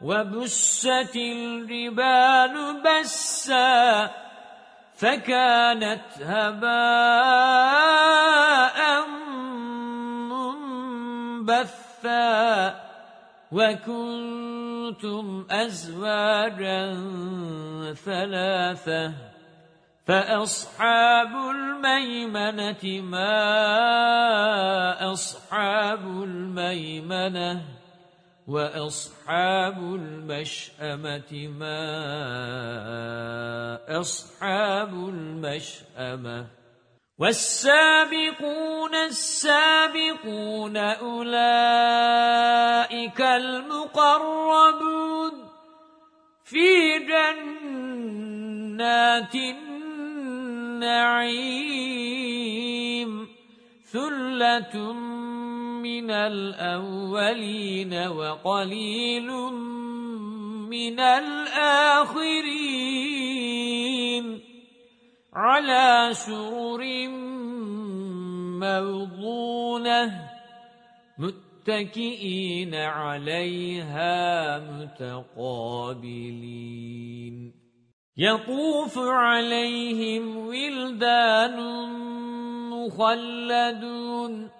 وبست الجبال بسا فكانت هباء منبثا وكنتم أزواجا ثلاثة فأصحاب الميمنة ما أصحاب الميمنة وأصحاب المشأمة ما أصحاب المشأمة. والسابقون السابقون أولئك المقربون في جنات النعيم. ثلة مِنَ الْأَوَّلِينَ وَقَلِيلٌ مِنَ الْآخِرِينَ عَلَى سُرُرٍ مَوْضُونَةٍ مُتَّكِئِينَ عَلَيْهَا مُتَقَابِلِينَ. يَطُوفُ عَلَيْهِمْ وِلْدَانٌ مُخَلَّدُونَ.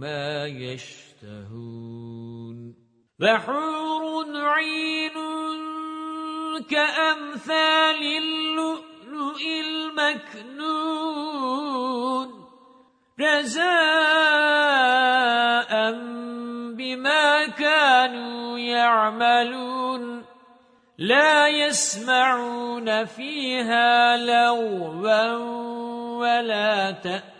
مَا يشتهون بحور عين كأمثال اللؤلؤ المكنون جزاء بما كانوا يعملون لا يسمعون فيها لغوا ولا تأثير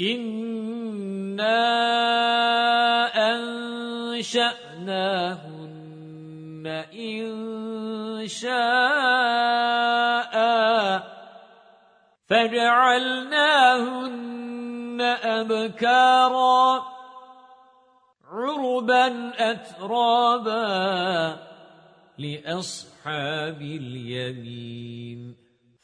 إِنَّا أَنشَأْنَاهُنَّ إِنشَاءً فَجَعَلْنَاهُنَّ أَبْكَارًا عُرُبًا أَتْرَابًا لِأَصْحَابِ الْيَمِينِ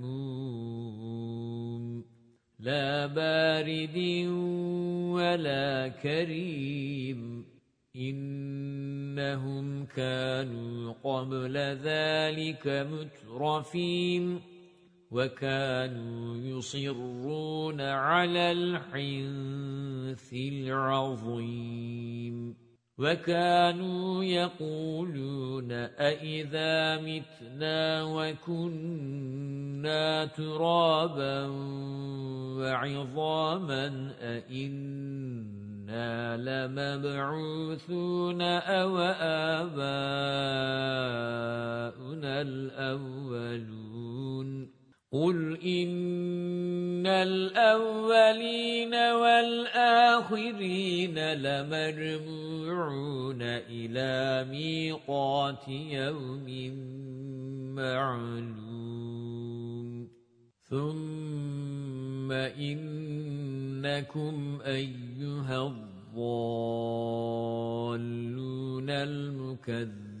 يَحْمُومٍ لا بارد ولا كريم. إنهم كانوا قبل ذلك مترفين. وَكَانُوا يُصِرُّونَ عَلَى الْحِنثِ الْعَظِيمِ. وَكَانُوا يَقُولُونَ أَإِذَا مِتْنَا وَكُنَّا تُرَابًا وَعِظَامًا أَإِنَّا لَمَبْعُوثُونَ أَوْ آبَاؤُنَا الْأَوَّلُونَ قُلْ إِنَّ الْأَوَّلِينَ وَالْآخِرِينَ لَمَجْمُوعُونَ إِلَى مِيقَاتِ يَوْمٍ مَّعْلُومٍ ثُمَّ إِنَّكُمْ أَيُّهَا الضَّالُّونَ الْمُكَذِّبُونَ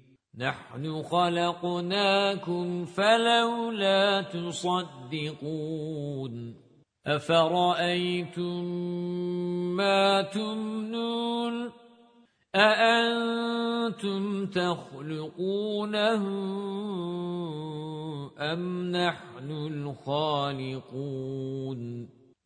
نحن خلقناكم فلولا تصدقون أفرأيتم ما تمنون أأنتم تخلقونه أم نحن الخالقون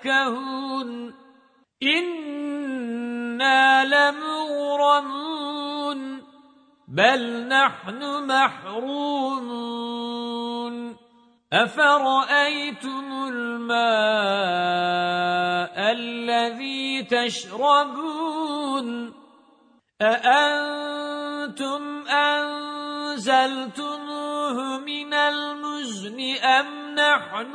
تفكهون إنا لمغرمون بل نحن محرومون. أفرأيتم الماء الذي تشربون؟ أأنتم أنزلتموه من المزن أم نحن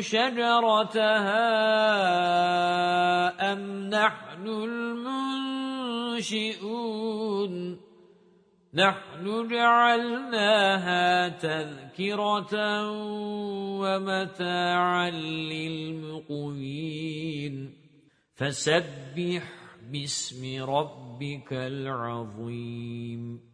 شجرتها أم نحن المنشئون نحن جعلناها تذكرة ومتاعا للمقوين فسبح باسم ربك العظيم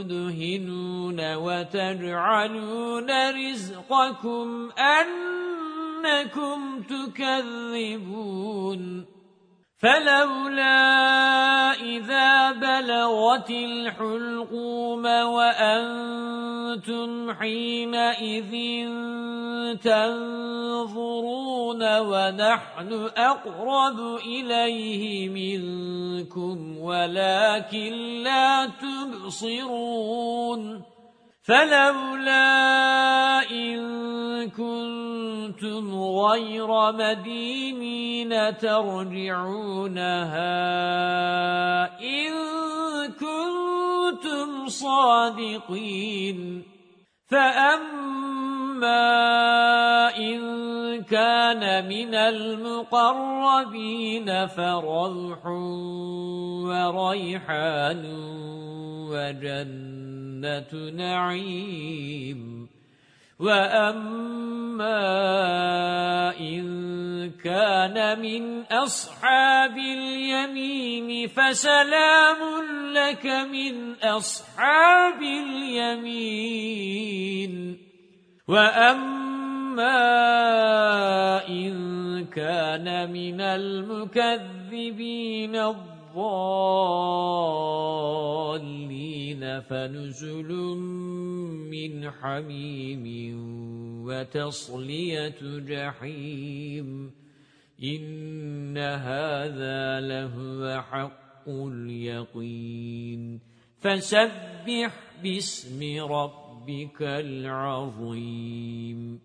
مدهنون وتجعلون رزقكم أن أنكم تكذبون فلولا إذا بلغت الحلقوم وأنتم حينئذ تنظرون ونحن أقرب إليه منكم ولكن لا تبصرون فَلَوْلَا إِن كُنتُمْ غَيْرَ مَدِينِينَ تَرْجِعُونَهَا إِن كُنتُمْ صَادِقِينَ. فَأَمَّا إِن كَانَ مِنَ الْمُقَرَّبِينَ فَرَوْحٌ وَرَيْحَانٌ وَجَنَّةٌ جَنَّةُ نَعِيمٍ. وَأَمَّا إِن كَانَ مِنْ أَصْحَابِ الْيَمِينِ فَسَلَامٌ لَكَ مِنْ أَصْحَابِ الْيَمِينِ. وَأَمَّا إِن كَانَ مِنَ الْمُكَذِّبِينَ الضالين فنزل من حميم وتصلية جحيم إن هذا لهو حق اليقين فسبح باسم ربك العظيم